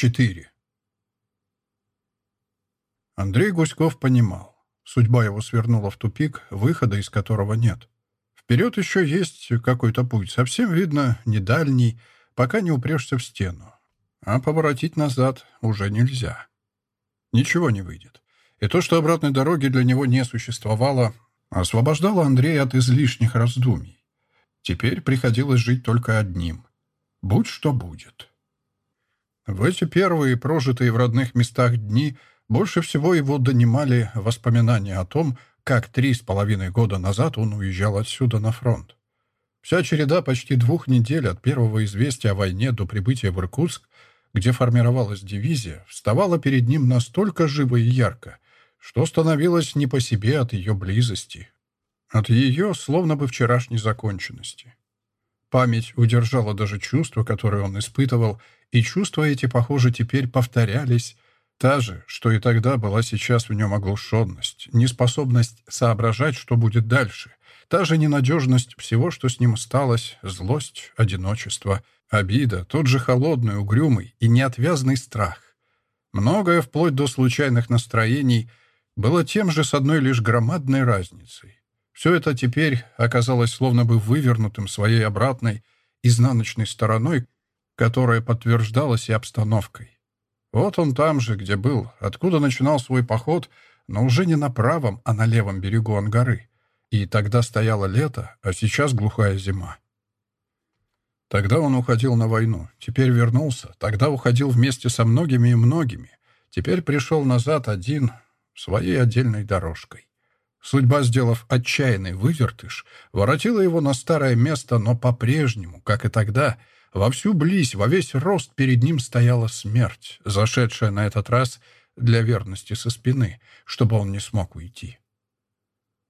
4. Андрей Гуськов понимал. Судьба его свернула в тупик, выхода из которого нет. Вперед еще есть какой-то путь, совсем видно, не дальний, пока не упрешься в стену. А поворотить назад уже нельзя. Ничего не выйдет. И то, что обратной дороги для него не существовало, освобождало Андрея от излишних раздумий. Теперь приходилось жить только одним. Будь что будет. В эти первые прожитые в родных местах дни больше всего его донимали воспоминания о том, как три с половиной года назад он уезжал отсюда на фронт. Вся череда почти двух недель от первого известия о войне до прибытия в Иркутск, где формировалась дивизия, вставала перед ним настолько живо и ярко, что становилось не по себе от ее близости, от ее словно бы вчерашней законченности. Память удержала даже чувства, которые он испытывал, и чувства эти, похоже, теперь повторялись. Та же, что и тогда была сейчас в нем оглушенность, неспособность соображать, что будет дальше, та же ненадежность всего, что с ним сталось, злость, одиночество, обида, тот же холодный, угрюмый и неотвязный страх. Многое, вплоть до случайных настроений, было тем же с одной лишь громадной разницей. Все это теперь оказалось словно бы вывернутым своей обратной, изнаночной стороной, которое подтверждалось и обстановкой. Вот он там же, где был, откуда начинал свой поход, но уже не на правом, а на левом берегу Ангары. И тогда стояло лето, а сейчас глухая зима. Тогда он уходил на войну, теперь вернулся, тогда уходил вместе со многими и многими, теперь пришел назад один, своей отдельной дорожкой. Судьба, сделав отчаянный вывертыш, воротила его на старое место, но по-прежнему, как и тогда, во всю близь, во весь рост перед ним стояла смерть, зашедшая на этот раз для верности со спины, чтобы он не смог уйти.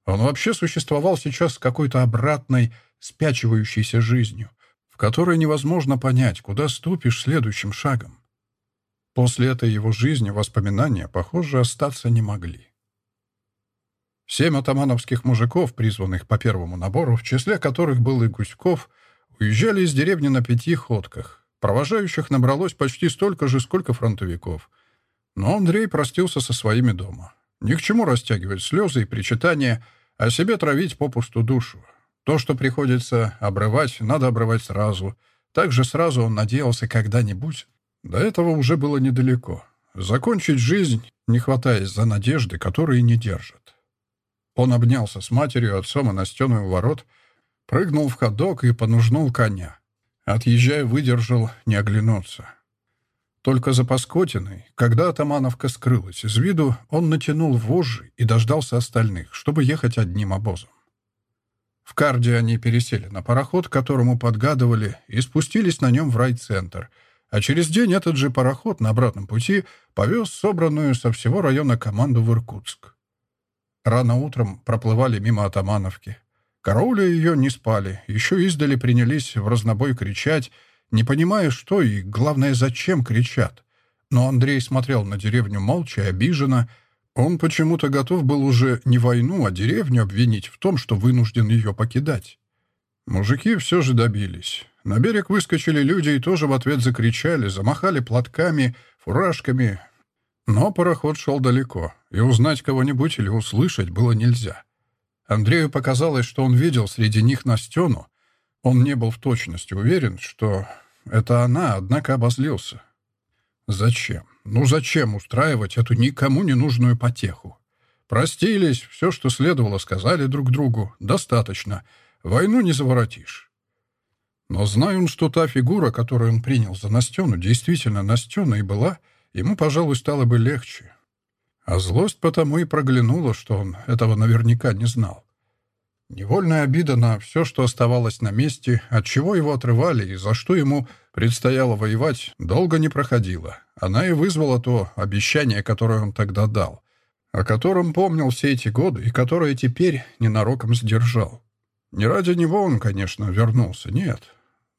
Он вообще существовал сейчас какой-то обратной, спячивающейся жизнью, в которой невозможно понять, куда ступишь следующим шагом. После этой его жизни воспоминания, похоже, остаться не могли. Семь атамановских мужиков, призванных по первому набору, в числе которых был и Гуськов — уезжали из деревни на пяти ходках. Провожающих набралось почти столько же, сколько фронтовиков. Но Андрей простился со своими дома. Ни к чему растягивать слезы и причитания, а себе травить попусту душу. То, что приходится обрывать, надо обрывать сразу. Так же сразу он надеялся когда-нибудь. До этого уже было недалеко. Закончить жизнь, не хватаясь за надежды, которые не держат. Он обнялся с матерью, отцом и Настеной у ворот — прыгнул в ходок и понужнул коня. Отъезжая, выдержал, не оглянуться. Только за Паскотиной, когда Атамановка скрылась из виду, он натянул вожжи и дождался остальных, чтобы ехать одним обозом. В Карде они пересели на пароход, которому подгадывали, и спустились на нем в райцентр, а через день этот же пароход на обратном пути повез собранную со всего района команду в Иркутск. Рано утром проплывали мимо Атамановки — Караули ее не спали, еще издали принялись в разнобой кричать, не понимая, что и, главное, зачем кричат. Но Андрей смотрел на деревню молча и обиженно. Он почему-то готов был уже не войну, а деревню обвинить в том, что вынужден ее покидать. Мужики все же добились. На берег выскочили люди и тоже в ответ закричали, замахали платками, фуражками. Но пароход шел далеко, и узнать кого-нибудь или услышать было нельзя. — Андрею показалось, что он видел среди них Настену. Он не был в точности уверен, что это она, однако обозлился. Зачем? Ну зачем устраивать эту никому не нужную потеху? Простились, все, что следовало, сказали друг другу. Достаточно. Войну не заворотишь. Но зная он, что та фигура, которую он принял за Настену, действительно Настена и была, ему, пожалуй, стало бы легче. А злость потому и проглянула, что он этого наверняка не знал. Невольная обида на все, что оставалось на месте, от чего его отрывали и за что ему предстояло воевать, долго не проходила. Она и вызвала то обещание, которое он тогда дал, о котором помнил все эти годы и которое теперь ненароком сдержал. Не ради него он, конечно, вернулся, нет.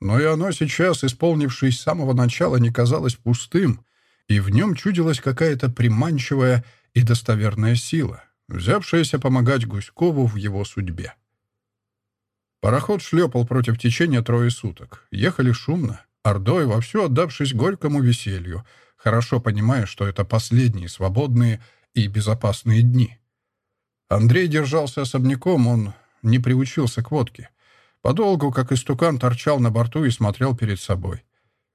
Но и оно сейчас, исполнившись с самого начала, не казалось пустым, и в нем чудилась какая-то приманчивая и достоверная сила, взявшаяся помогать Гуськову в его судьбе. Пароход шлепал против течения трое суток. Ехали шумно, ордой, вовсю отдавшись горькому веселью, хорошо понимая, что это последние свободные и безопасные дни. Андрей держался особняком, он не приучился к водке. Подолгу, как истукан, торчал на борту и смотрел перед собой.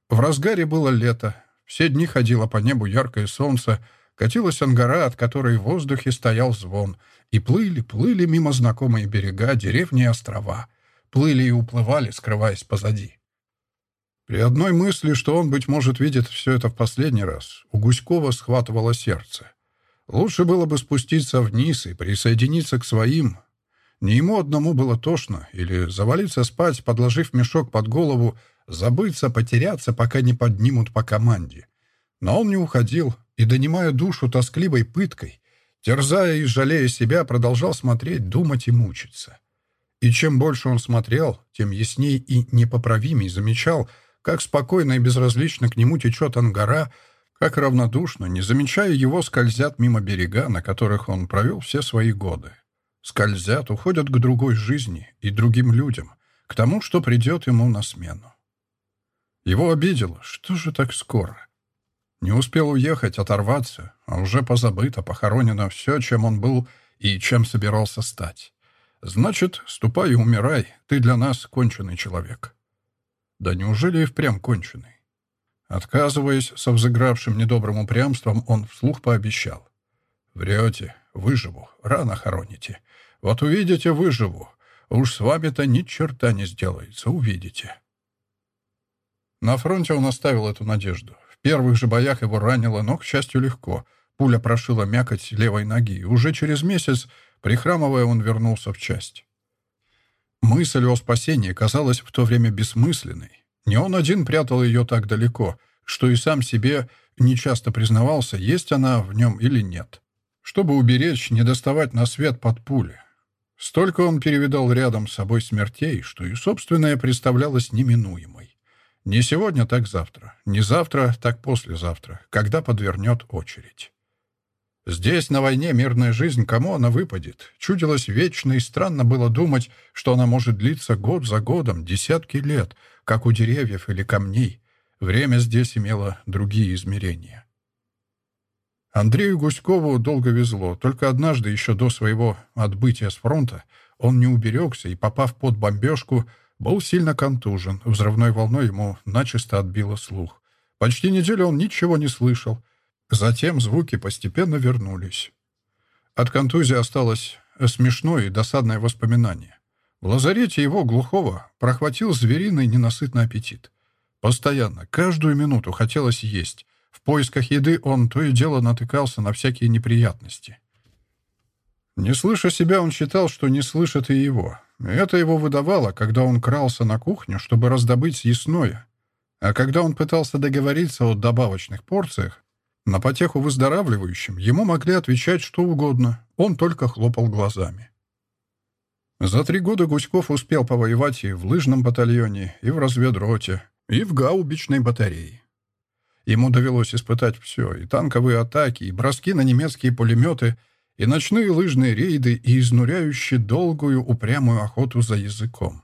В разгаре было лето, все дни ходило по небу яркое солнце, катилась ангара, от которой в воздухе стоял звон, и плыли, плыли мимо знакомые берега, деревни и острова. Плыли и уплывали, скрываясь позади. При одной мысли, что он, быть может, видит все это в последний раз, у Гуськова схватывало сердце. Лучше было бы спуститься вниз и присоединиться к своим. Не ему одному было тошно, или завалиться спать, подложив мешок под голову, забыться, потеряться, пока не поднимут по команде. Но он не уходил и, донимая душу тоскливой пыткой, терзая и жалея себя, продолжал смотреть, думать и мучиться. И чем больше он смотрел, тем ясней и непоправимей замечал, как спокойно и безразлично к нему течет ангара, как равнодушно, не замечая его, скользят мимо берега, на которых он провел все свои годы. Скользят, уходят к другой жизни и другим людям, к тому, что придет ему на смену. Его обидело, что же так скоро? Не успел уехать, оторваться, а уже позабыто, похоронено все, чем он был и чем собирался стать. Значит, ступай и умирай, ты для нас конченый человек. Да неужели и впрямь конченый? Отказываясь со взыгравшим недобрым упрямством, он вслух пообещал. «Врете, выживу, рано хороните. Вот увидите, выживу. Уж с вами-то ни черта не сделается, увидите». На фронте он оставил эту надежду. В первых же боях его ранило, но, к счастью, легко. Пуля прошила мякоть левой ноги, и уже через месяц, прихрамывая, он вернулся в часть. Мысль о спасении казалась в то время бессмысленной. Не он один прятал ее так далеко, что и сам себе нечасто признавался, есть она в нем или нет. Чтобы уберечь, не доставать на свет под пули. Столько он перевидал рядом с собой смертей, что и собственное представлялось неминуемой. Не сегодня, так завтра. Не завтра, так послезавтра. Когда подвернет очередь. Здесь, на войне, мирная жизнь, кому она выпадет? Чудилось вечно и странно было думать, что она может длиться год за годом, десятки лет, как у деревьев или камней. Время здесь имело другие измерения. Андрею Гуськову долго везло, только однажды, еще до своего отбытия с фронта, он не уберегся и, попав под бомбежку, был сильно контужен, взрывной волной ему начисто отбило слух. Почти неделю он ничего не слышал. Затем звуки постепенно вернулись. От контузии осталось смешное и досадное воспоминание. В лазарете его, глухого, прохватил звериный ненасытный аппетит. Постоянно, каждую минуту хотелось есть. В поисках еды он то и дело натыкался на всякие неприятности. Не слыша себя, он считал, что не слышит и его, это его выдавало, когда он крался на кухню, чтобы раздобыть ясное. А когда он пытался договориться о добавочных порциях, на потеху выздоравливающим ему могли отвечать что угодно, он только хлопал глазами. За три года Гуськов успел повоевать и в лыжном батальоне, и в разведроте, и в гаубичной батарее. Ему довелось испытать все, и танковые атаки, и броски на немецкие пулеметы — и ночные лыжные рейды, и изнуряющие долгую упрямую охоту за языком.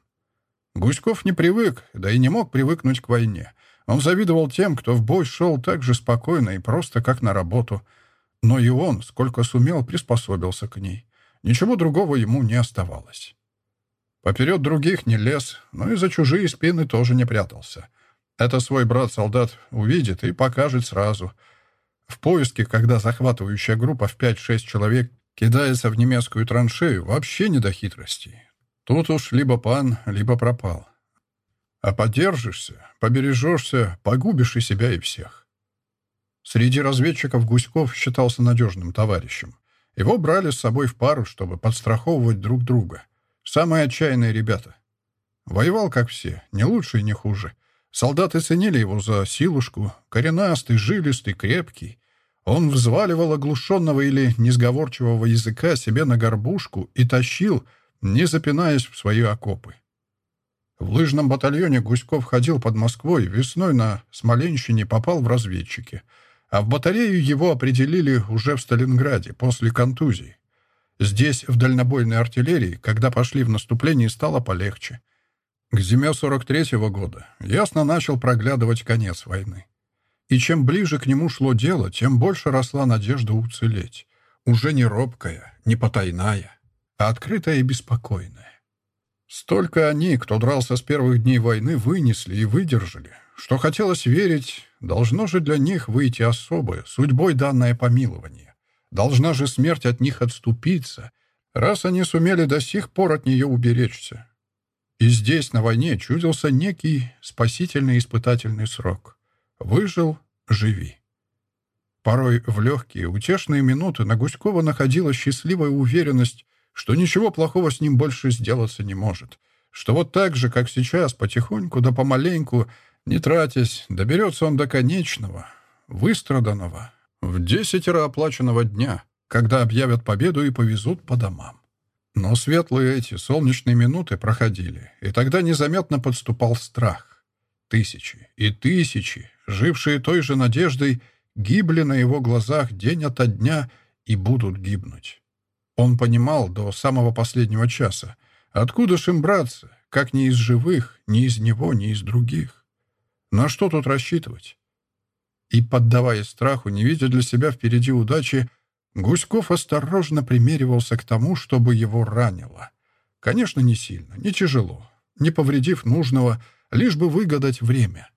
Гуськов не привык, да и не мог привыкнуть к войне. Он завидовал тем, кто в бой шел так же спокойно и просто, как на работу. Но и он, сколько сумел, приспособился к ней. Ничего другого ему не оставалось. Поперед других не лез, но и за чужие спины тоже не прятался. Это свой брат-солдат увидит и покажет сразу — в поиске, когда захватывающая группа в 5-6 человек кидается в немецкую траншею, вообще не до хитростей. Тут уж либо пан, либо пропал. А подержишься, побережешься, погубишь и себя, и всех. Среди разведчиков Гуськов считался надежным товарищем. Его брали с собой в пару, чтобы подстраховывать друг друга. Самые отчаянные ребята. Воевал, как все, не лучше и не хуже. Солдаты ценили его за силушку, коренастый, жилистый, крепкий. Он взваливал оглушенного или несговорчивого языка себе на горбушку и тащил, не запинаясь в свои окопы. В лыжном батальоне Гуськов ходил под Москвой, весной на Смоленщине попал в разведчики, а в батарею его определили уже в Сталинграде после контузии. Здесь, в дальнобойной артиллерии, когда пошли в наступление, стало полегче — к зиме 43-го года ясно начал проглядывать конец войны. И чем ближе к нему шло дело, тем больше росла надежда уцелеть. Уже не робкая, не потайная, а открытая и беспокойная. Столько они, кто дрался с первых дней войны, вынесли и выдержали, что хотелось верить, должно же для них выйти особое, судьбой данное помилование. Должна же смерть от них отступиться, раз они сумели до сих пор от нее уберечься. И здесь, на войне, чудился некий спасительный испытательный срок. Выжил — живи. Порой в легкие, утешные минуты на Гуськова находила счастливая уверенность, что ничего плохого с ним больше сделаться не может, что вот так же, как сейчас, потихоньку да помаленьку, не тратясь, доберется он до конечного, выстраданного, в десятеро оплаченного дня, когда объявят победу и повезут по домам. Но светлые эти солнечные минуты проходили, и тогда незаметно подступал страх. Тысячи и тысячи, жившие той же надеждой, гибли на его глазах день ото дня и будут гибнуть. Он понимал до самого последнего часа, откуда ж им браться, как не из живых, ни из него, ни из других. На что тут рассчитывать? И, поддаваясь страху, не видя для себя впереди удачи, Гуськов осторожно примеривался к тому, чтобы его ранило. Конечно, не сильно, не тяжело, не повредив нужного, лишь бы выгадать время.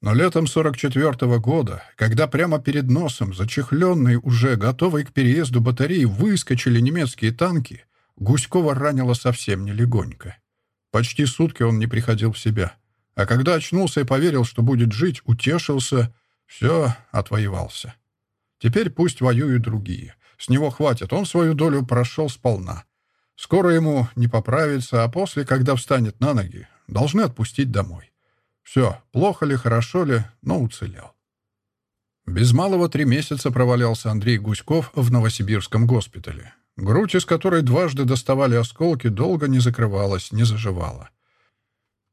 Но летом 44-го года, когда прямо перед носом, зачехленные уже готовой к переезду батареи, выскочили немецкие танки, Гуськова ранило совсем не легонько. Почти сутки он не приходил в себя. А когда очнулся и поверил, что будет жить, утешился, все, отвоевался. Теперь пусть воюют другие. С него хватит, он свою долю прошел сполна. Скоро ему не поправится, а после, когда встанет на ноги, должны отпустить домой. Все, плохо ли, хорошо ли, но уцелел. Без малого три месяца провалялся Андрей Гуськов в Новосибирском госпитале. Грудь, из которой дважды доставали осколки, долго не закрывалась, не заживала.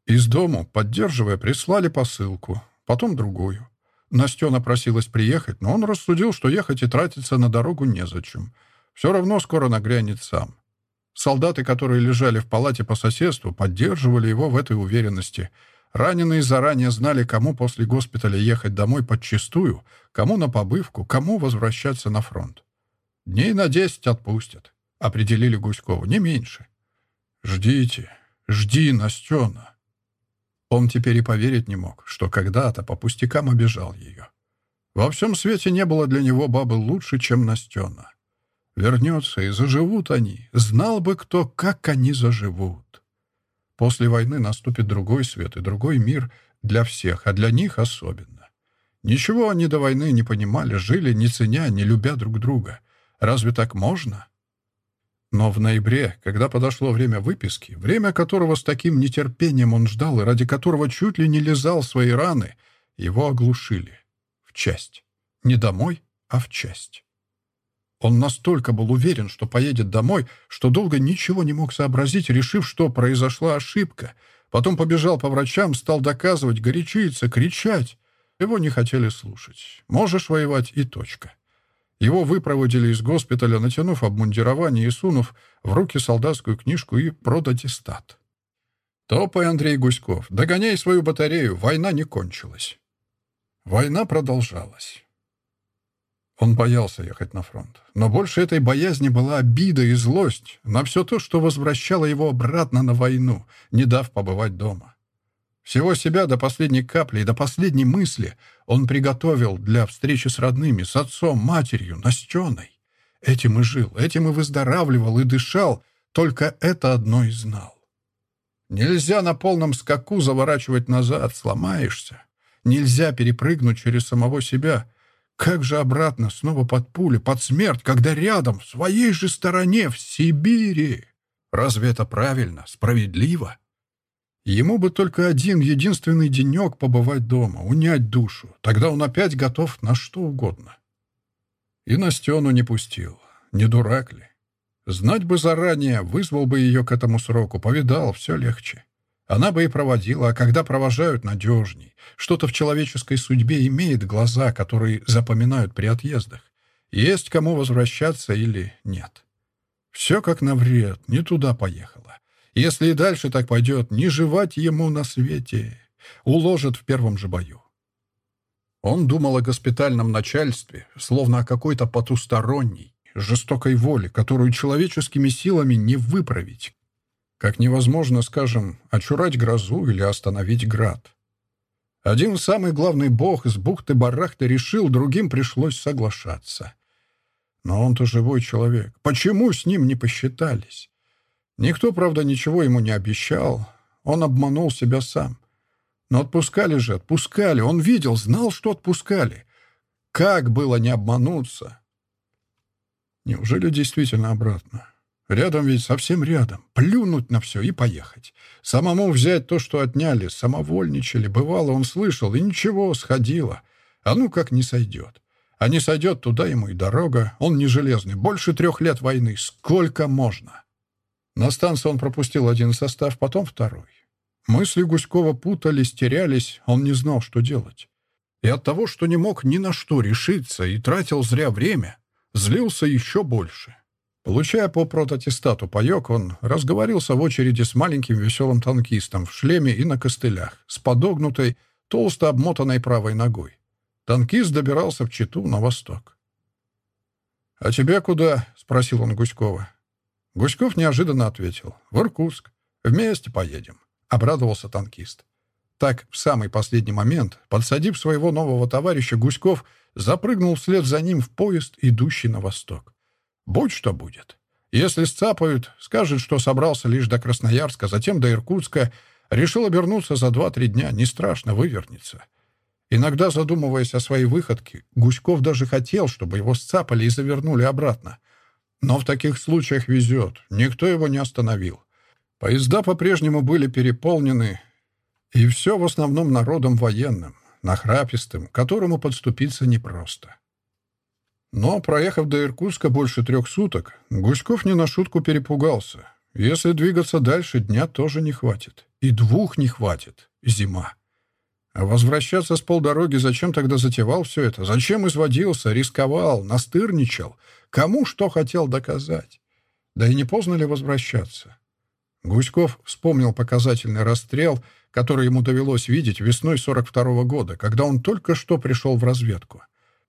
Из дому, поддерживая, прислали посылку, потом другую. Настена просилась приехать, но он рассудил, что ехать и тратиться на дорогу незачем. Все равно скоро нагрянет сам. Солдаты, которые лежали в палате по соседству, поддерживали его в этой уверенности. Раненые заранее знали, кому после госпиталя ехать домой подчистую, кому на побывку, кому возвращаться на фронт. «Дней на десять отпустят», — определили Гуськову, — «не меньше». «Ждите, жди, Настена», он теперь и поверить не мог, что когда-то по пустякам обижал ее. Во всем свете не было для него бабы лучше, чем Настена. Вернется, и заживут они. Знал бы кто, как они заживут. После войны наступит другой свет и другой мир для всех, а для них особенно. Ничего они до войны не понимали, жили, не ценя, не любя друг друга. Разве так можно?» Но в ноябре, когда подошло время выписки, время которого с таким нетерпением он ждал и ради которого чуть ли не лизал свои раны, его оглушили. В часть. Не домой, а в часть. Он настолько был уверен, что поедет домой, что долго ничего не мог сообразить, решив, что произошла ошибка. Потом побежал по врачам, стал доказывать, горячиться, кричать. Его не хотели слушать. Можешь воевать и точка. Его выпроводили из госпиталя, натянув обмундирование и сунув в руки солдатскую книжку и продаттестат. «Топай, Андрей Гуськов, догоняй свою батарею, война не кончилась». Война продолжалась. Он боялся ехать на фронт. Но больше этой боязни была обида и злость на все то, что возвращало его обратно на войну, не дав побывать дома. Всего себя до последней капли и до последней мысли он приготовил для встречи с родными, с отцом, матерью, Настеной. Этим и жил, этим и выздоравливал, и дышал, только это одно и знал. Нельзя на полном скаку заворачивать назад, сломаешься. Нельзя перепрыгнуть через самого себя. Как же обратно, снова под пули, под смерть, когда рядом, в своей же стороне, в Сибири? Разве это правильно, справедливо? Ему бы только один единственный денек побывать дома, унять душу. Тогда он опять готов на что угодно. И Настену не пустил. Не дурак ли? Знать бы заранее, вызвал бы ее к этому сроку, повидал, все легче. Она бы и проводила, а когда провожают, надежней. Что-то в человеческой судьбе имеет глаза, которые запоминают при отъездах. Есть кому возвращаться или нет. Все как на вред, не туда поехал. Если и дальше так пойдет, не жевать ему на свете. Уложат в первом же бою. Он думал о госпитальном начальстве, словно о какой-то потусторонней, жестокой воле, которую человеческими силами не выправить. Как невозможно, скажем, очурать грозу или остановить град. Один самый главный бог из бухты-барахты решил, другим пришлось соглашаться. Но он-то живой человек. Почему с ним не посчитались? Никто, правда, ничего ему не обещал. Он обманул себя сам. Но отпускали же, отпускали. Он видел, знал, что отпускали. Как было не обмануться? Неужели действительно обратно? Рядом ведь, совсем рядом. Плюнуть на все и поехать. Самому взять то, что отняли. Самовольничали. Бывало, он слышал, и ничего, сходило. А ну как не сойдет. А не сойдет, туда ему и дорога. Он не железный. Больше трех лет войны. Сколько можно? — на станции он пропустил один состав, потом второй. Мысли Гуськова путались, терялись, он не знал, что делать. И от того, что не мог ни на что решиться и тратил зря время, злился еще больше. Получая по прототестату паёк, он разговорился в очереди с маленьким веселым танкистом в шлеме и на костылях, с подогнутой, толсто обмотанной правой ногой. Танкист добирался в Читу на восток. «А тебя куда?» — спросил он Гуськова. Гуськов неожиданно ответил. «В Иркутск. Вместе поедем», — обрадовался танкист. Так, в самый последний момент, подсадив своего нового товарища, Гуськов запрыгнул вслед за ним в поезд, идущий на восток. «Будь что будет. Если сцапают, скажет, что собрался лишь до Красноярска, затем до Иркутска, решил обернуться за два-три дня, не страшно, вывернется». Иногда, задумываясь о своей выходке, Гуськов даже хотел, чтобы его сцапали и завернули обратно. Но в таких случаях везет. Никто его не остановил. Поезда по-прежнему были переполнены, и все в основном народом военным, нахрапистым, которому подступиться непросто. Но, проехав до Иркутска больше трех суток, Гуськов не на шутку перепугался. Если двигаться дальше, дня тоже не хватит. И двух не хватит. Зима. А возвращаться с полдороги зачем тогда затевал все это? Зачем изводился, рисковал, настырничал — Кому что хотел доказать? Да и не поздно ли возвращаться? Гуськов вспомнил показательный расстрел, который ему довелось видеть весной 42 -го года, когда он только что пришел в разведку.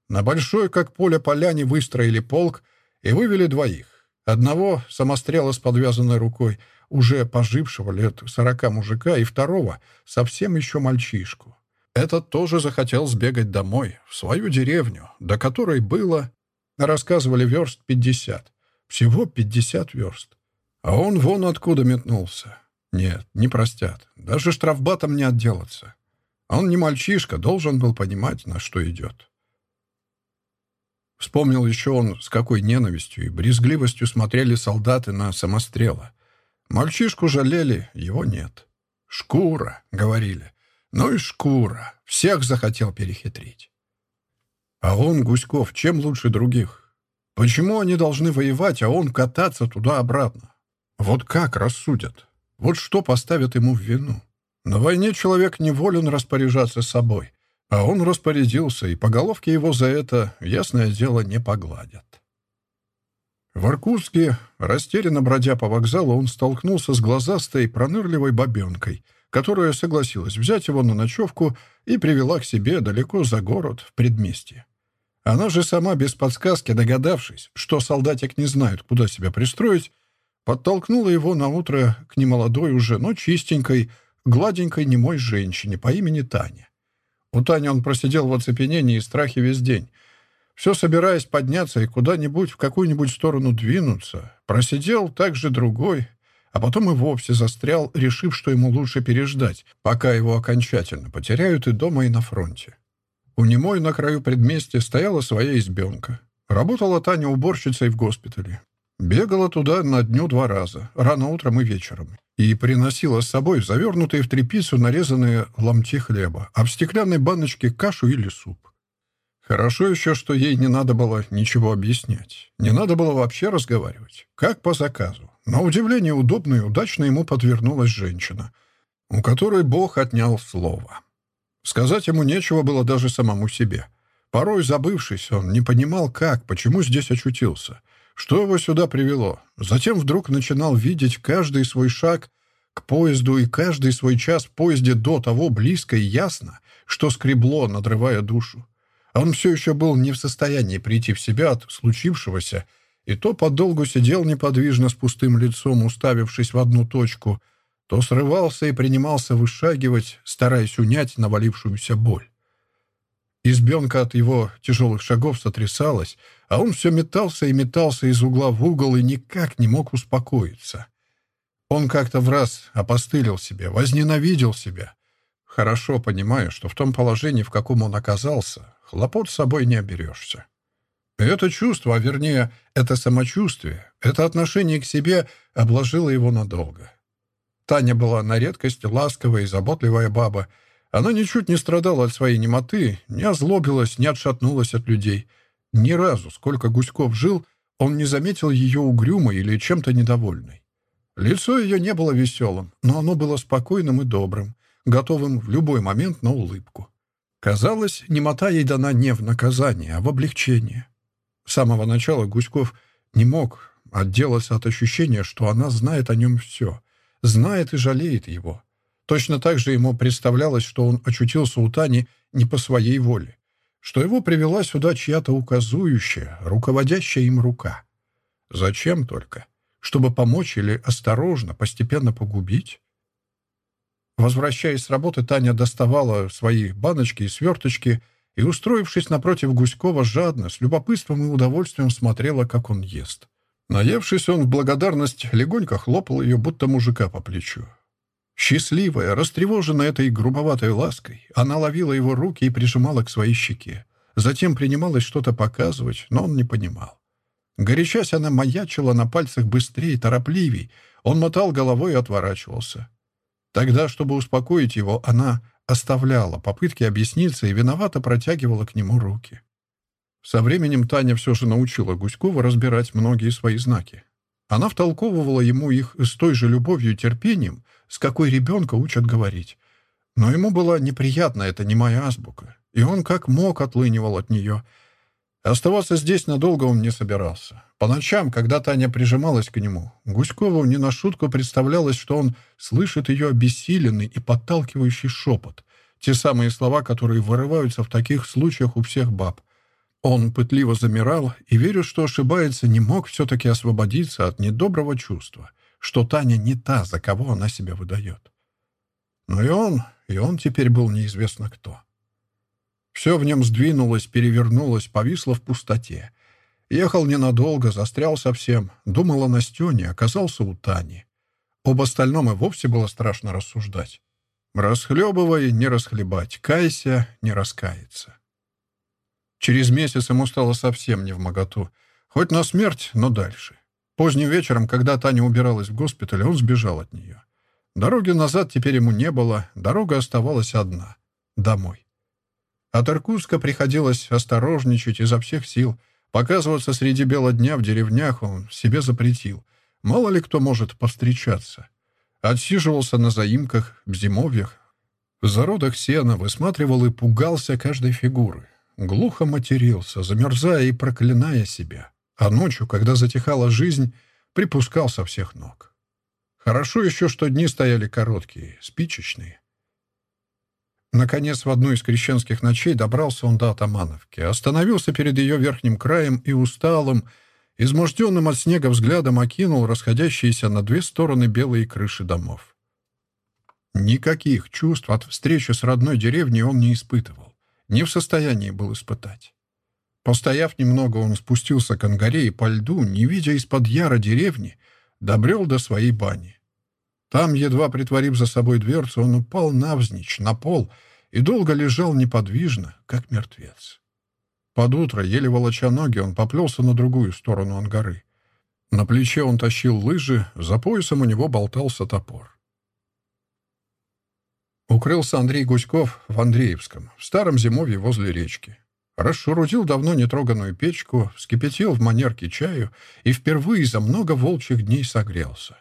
На большой, как поле поляне, выстроили полк и вывели двоих. Одного самострела с подвязанной рукой, уже пожившего лет сорока мужика, и второго, совсем еще мальчишку. Этот тоже захотел сбегать домой, в свою деревню, до которой было Рассказывали верст пятьдесят. Всего пятьдесят верст. А он вон откуда метнулся. Нет, не простят. Даже штрафбатом не отделаться. Он не мальчишка, должен был понимать, на что идет. Вспомнил еще он, с какой ненавистью и брезгливостью смотрели солдаты на самострела. Мальчишку жалели, его нет. «Шкура», — говорили. «Ну и шкура. Всех захотел перехитрить». А он, Гуськов, чем лучше других? Почему они должны воевать, а он кататься туда-обратно? Вот как рассудят? Вот что поставят ему в вину? На войне человек неволен распоряжаться собой, а он распорядился, и по головке его за это, ясное дело, не погладят. В Иркутске, растерянно бродя по вокзалу, он столкнулся с глазастой пронырливой бабенкой — которая согласилась взять его на ночевку и привела к себе далеко за город, в предместье. Она же сама, без подсказки, догадавшись, что солдатик не знает, куда себя пристроить, подтолкнула его на утро к немолодой уже, но чистенькой, гладенькой немой женщине по имени Таня. У Тани он просидел в оцепенении и страхе весь день, все собираясь подняться и куда-нибудь в какую-нибудь сторону двинуться. Просидел также другой, а потом и вовсе застрял, решив, что ему лучше переждать, пока его окончательно потеряют и дома, и на фронте. У немой на краю предместья стояла своя избенка. Работала Таня уборщицей в госпитале. Бегала туда на дню два раза, рано утром и вечером. И приносила с собой завернутые в тряпицу нарезанные ломти хлеба, а в стеклянной баночке кашу или суп. Хорошо еще, что ей не надо было ничего объяснять. Не надо было вообще разговаривать. Как по заказу. На удивление удобно и удачно ему подвернулась женщина, у которой Бог отнял слово. Сказать ему нечего было даже самому себе. Порой забывшись, он не понимал, как, почему здесь очутился, что его сюда привело. Затем вдруг начинал видеть каждый свой шаг к поезду и каждый свой час в поезде до того близко и ясно, что скребло, надрывая душу. Он все еще был не в состоянии прийти в себя от случившегося, и то подолгу сидел неподвижно с пустым лицом, уставившись в одну точку, то срывался и принимался вышагивать, стараясь унять навалившуюся боль. Избенка от его тяжелых шагов сотрясалась, а он все метался и метался из угла в угол и никак не мог успокоиться. Он как-то в раз опостылил себя, возненавидел себя. Хорошо понимая, что в том положении, в каком он оказался, хлопот с собой не оберешься. Это чувство, а вернее, это самочувствие, это отношение к себе обложило его надолго. Таня была на редкость ласковая и заботливая баба. Она ничуть не страдала от своей немоты, не озлобилась, не отшатнулась от людей. Ни разу, сколько Гуськов жил, он не заметил ее угрюмой или чем-то недовольной. Лицо ее не было веселым, но оно было спокойным и добрым, готовым в любой момент на улыбку. Казалось, немота ей дана не в наказание, а в облегчение. С самого начала Гуськов не мог отделаться от ощущения, что она знает о нем все, знает и жалеет его. Точно так же ему представлялось, что он очутился у Тани не по своей воле, что его привела сюда чья-то указующая, руководящая им рука. Зачем только? Чтобы помочь или осторожно, постепенно погубить? Возвращаясь с работы, Таня доставала свои баночки и сверточки – и, устроившись напротив Гуськова, жадно, с любопытством и удовольствием смотрела, как он ест. Наевшись, он в благодарность легонько хлопал ее, будто мужика по плечу. Счастливая, растревоженная этой грубоватой лаской, она ловила его руки и прижимала к своей щеке. Затем принималась что-то показывать, но он не понимал. Горячась, она маячила на пальцах быстрее, торопливей. Он мотал головой и отворачивался. Тогда, чтобы успокоить его, она оставляла попытки объясниться и виновато протягивала к нему руки. Со временем Таня все же научила Гуськова разбирать многие свои знаки. Она втолковывала ему их с той же любовью и терпением, с какой ребенка учат говорить. Но ему было неприятно это не моя азбука, и он как мог отлынивал от нее — Оставаться здесь надолго он не собирался. По ночам, когда Таня прижималась к нему, Гуськову не на шутку представлялось, что он слышит ее обессиленный и подталкивающий шепот. Те самые слова, которые вырываются в таких случаях у всех баб. Он пытливо замирал и, верю, что ошибается, не мог все-таки освободиться от недоброго чувства, что Таня не та, за кого она себя выдает. Но и он, и он теперь был неизвестно кто. Все в нем сдвинулось, перевернулось, повисло в пустоте. Ехал ненадолго, застрял совсем. Думал о Настене, оказался у Тани. Об остальном и вовсе было страшно рассуждать. Расхлебывай, не расхлебать, кайся, не раскаяться. Через месяц ему стало совсем не в моготу. Хоть на смерть, но дальше. Поздним вечером, когда Таня убиралась в госпиталь, он сбежал от нее. Дороги назад теперь ему не было, дорога оставалась одна — домой. А От Иркутска приходилось осторожничать изо всех сил. Показываться среди бела дня в деревнях он себе запретил. Мало ли кто может повстречаться. Отсиживался на заимках, в зимовьях, в зародах сена, высматривал и пугался каждой фигуры. Глухо матерился, замерзая и проклиная себя. А ночью, когда затихала жизнь, припускал со всех ног. Хорошо еще, что дни стояли короткие, спичечные. Наконец, в одну из крещенских ночей добрался он до Атамановки, остановился перед ее верхним краем и усталым, изможденным от снега взглядом окинул расходящиеся на две стороны белые крыши домов. Никаких чувств от встречи с родной деревней он не испытывал, не в состоянии был испытать. Постояв немного, он спустился к ангаре и по льду, не видя из-под яра деревни, добрел до своей бани. Там едва притворив за собой дверцу, он упал навзничь на пол и долго лежал неподвижно, как мертвец. Под утро, еле волоча ноги, он поплелся на другую сторону ангары. На плече он тащил лыжи, за поясом у него болтался топор. Укрылся Андрей Гуськов в Андреевском, в старом зимовье возле речки. Расшурудил давно нетроганную печку, вскипятил в манерке чаю и впервые за много волчьих дней согрелся.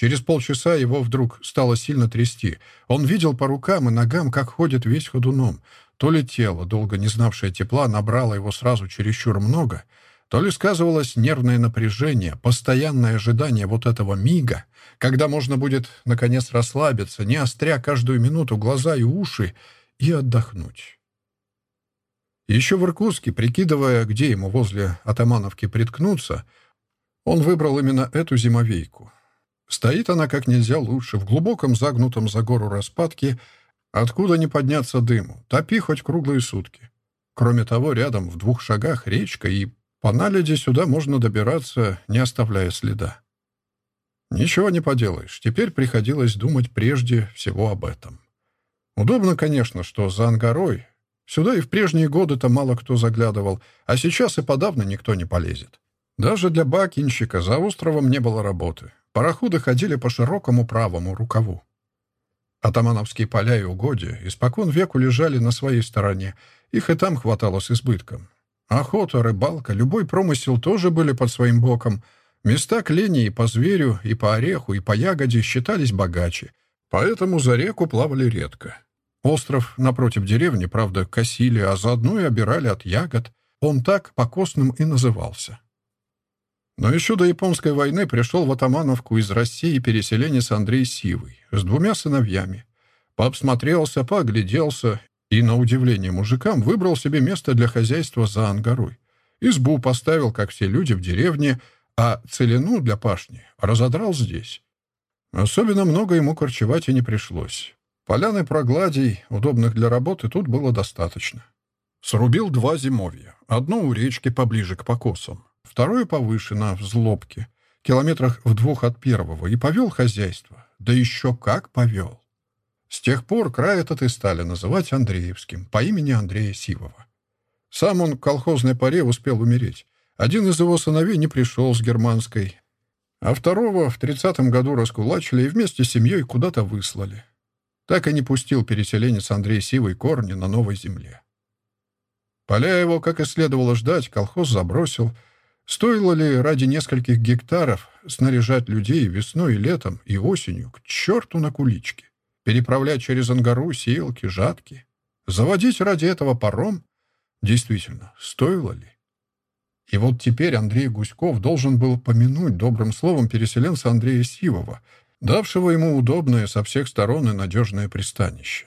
Через полчаса его вдруг стало сильно трясти. Он видел по рукам и ногам, как ходит весь ходуном. То ли тело, долго не знавшее тепла, набрало его сразу чересчур много, то ли сказывалось нервное напряжение, постоянное ожидание вот этого мига, когда можно будет, наконец, расслабиться, не остря каждую минуту глаза и уши, и отдохнуть. Еще в Иркутске, прикидывая, где ему возле Атамановки приткнуться, он выбрал именно эту зимовейку — Стоит она, как нельзя лучше, в глубоком загнутом за гору распадке, откуда не подняться дыму, топи хоть круглые сутки. Кроме того, рядом в двух шагах речка, и по наледи сюда можно добираться, не оставляя следа. Ничего не поделаешь, теперь приходилось думать прежде всего об этом. Удобно, конечно, что за ангарой. Сюда и в прежние годы-то мало кто заглядывал, а сейчас и подавно никто не полезет. Даже для бакинщика за островом не было работы. Пароходы ходили по широкому правому рукаву. Атамановские поля и угодья испокон веку лежали на своей стороне, их и там хватало с избытком. Охота, рыбалка, любой промысел тоже были под своим боком. Места к лени и по зверю, и по ореху, и по ягоде считались богаче, поэтому за реку плавали редко. Остров напротив деревни, правда, косили, а заодно и обирали от ягод. Он так по костным и назывался. Ну Но еще до Японской войны пришел в Атамановку из России переселенец Андрей Сивый с двумя сыновьями. Пап смотрелся, погляделся и, на удивление мужикам, выбрал себе место для хозяйства за ангарой. Избу поставил, как все люди в деревне, а целину для пашни разодрал здесь. Особенно много ему корчевать и не пришлось. Поляны прогладий, удобных для работы, тут было достаточно. Срубил два зимовья, одно у речки поближе к покосам, второе повышено в Злобке, километрах в двух от первого, и повел хозяйство. Да еще как повел. С тех пор край этот и стали называть Андреевским, по имени Андрея Сивова. Сам он в колхозной паре успел умереть. Один из его сыновей не пришел с германской, а второго в тридцатом году раскулачили и вместе с семьей куда-то выслали. Так и не пустил переселенец Андрей Сивой корни на новой земле. Поля его, как и следовало ждать, колхоз забросил — Стоило ли ради нескольких гектаров снаряжать людей весной и летом и осенью к черту на кулички, переправлять через Ангару силки, жатки, заводить ради этого паром? Действительно, стоило ли? И вот теперь Андрей Гуськов должен был помянуть добрым словом переселенца Андрея Сивова, давшего ему удобное со всех сторон и надежное пристанище.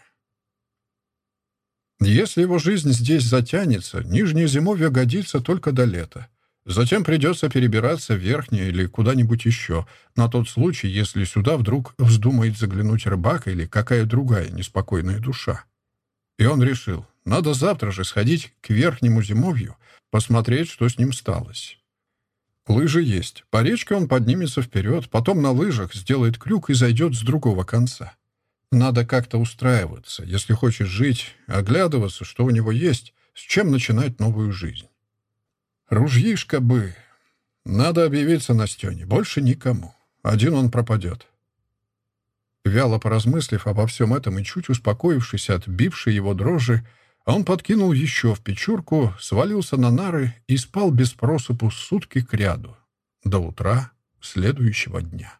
Если его жизнь здесь затянется, Нижнее зимовье годится только до лета. Затем придется перебираться в верхний или куда-нибудь еще, на тот случай, если сюда вдруг вздумает заглянуть рыбак или какая другая неспокойная душа. И он решил, надо завтра же сходить к верхнему зимовью, посмотреть, что с ним сталось. Лыжи есть. По речке он поднимется вперед, потом на лыжах сделает крюк и зайдет с другого конца. Надо как-то устраиваться, если хочешь жить, оглядываться, что у него есть, с чем начинать новую жизнь. Ружьишка бы. Надо объявиться на стене. Больше никому. Один он пропадет. Вяло поразмыслив обо всем этом и чуть успокоившись от бившей его дрожи, он подкинул еще в печурку, свалился на нары и спал без просыпу сутки к ряду, до утра следующего дня.